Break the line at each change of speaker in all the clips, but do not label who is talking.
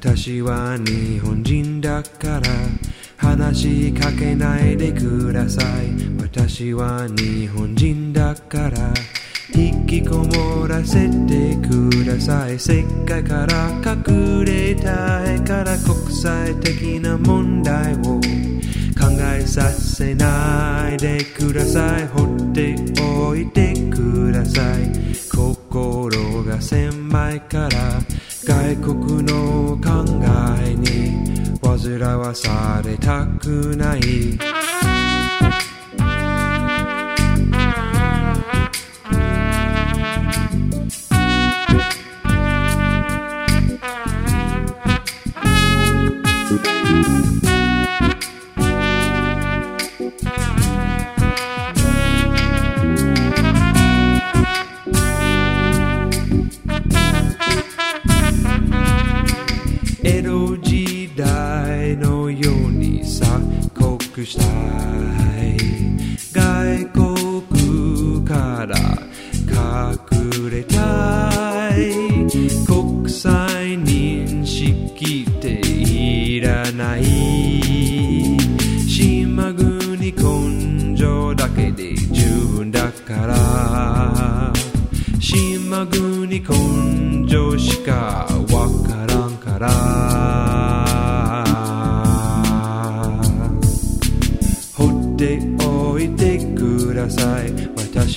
私は日本人だから話しかけないでください。私は日本人だから引きこもらせてください。世界から隠れたいから国際的な問題を考えさせないでください。煩わされたくない。外国から隠れたい国際認識っていらない島国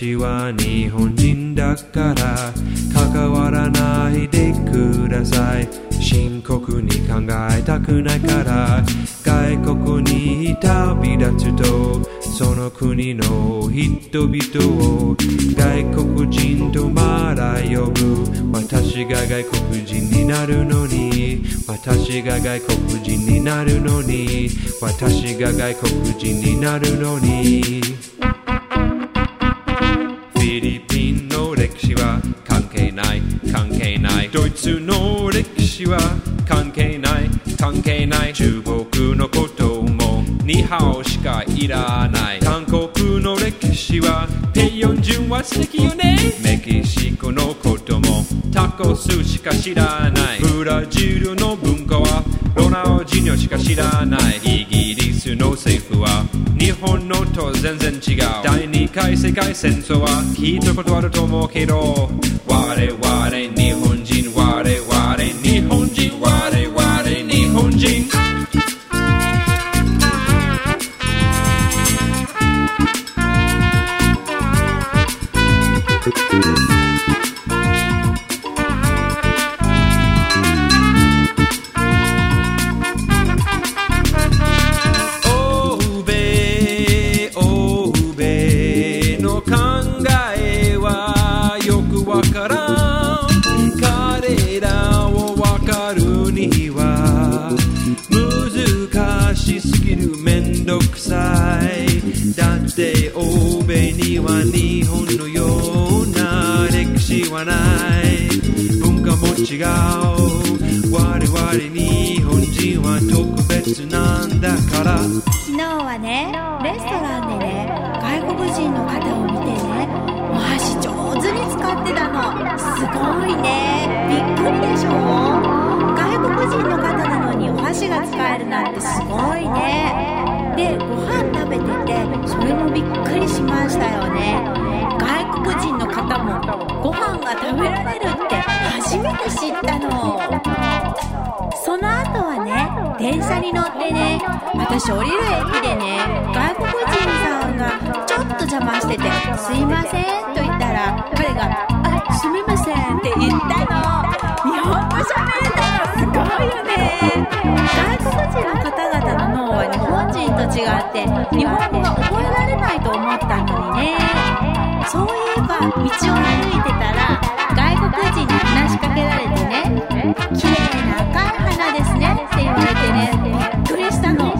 私は日本人だから関わらないでください。深刻に考えたくないから外国に旅立つとその国の人々を外国人とまだ呼ぶ。私が外国人になるのに私が外国人になるのに私が外国人になるのに。ィリピンの歴史は関係ない関係ない。ドイツの歴史は関係ない関係ない。中国のこともニハオしかいらない。韓国の歴史はペヨンジュンは素敵よね。メキシコのこともタコスしか知らない。ブラジルの文化はロナウジニョしか知らないイギリスの政府は。日本のと全然違う。第二回世界戦争は聞いたことあると思うけど。我々日本は日本のような歴史はない文化も違う。我々日本人は特別なんだから。
昨日はねレストランでね外国人の方を見てねお箸上手に使ってたの。すごいね。びっくりでしょ。外国人の方なのにお箸が使えるなんてすごいね。でご飯びっくりしましたよね。外国人の方もご飯が食べられるって初めて知ったの。その後はね電車に乗ってね私降りる駅でね外国人さんがちょっと邪魔してて「すいません」と言ったら彼が「あすみません」街を歩いてたら外国人に話しかけられてね「綺麗な赤い花ですね」って言われてねびっくりしたの。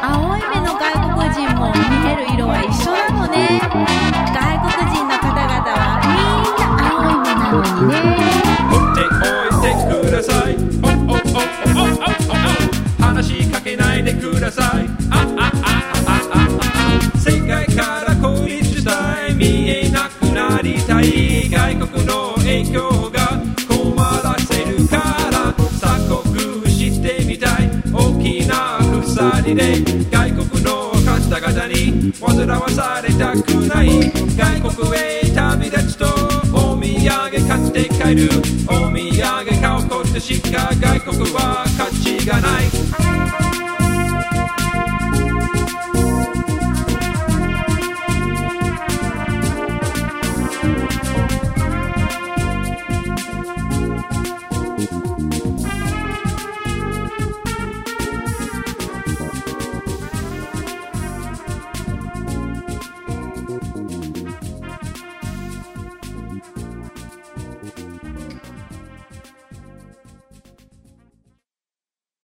青い目の外国人も見える色は一緒なのね。外国人の方々はみんな青い目なのにね。
話しかけないでください。外国の方々に煩わされたくない外国へ旅立つとお土産買って帰る。お土産買うことしか外国は価値がない。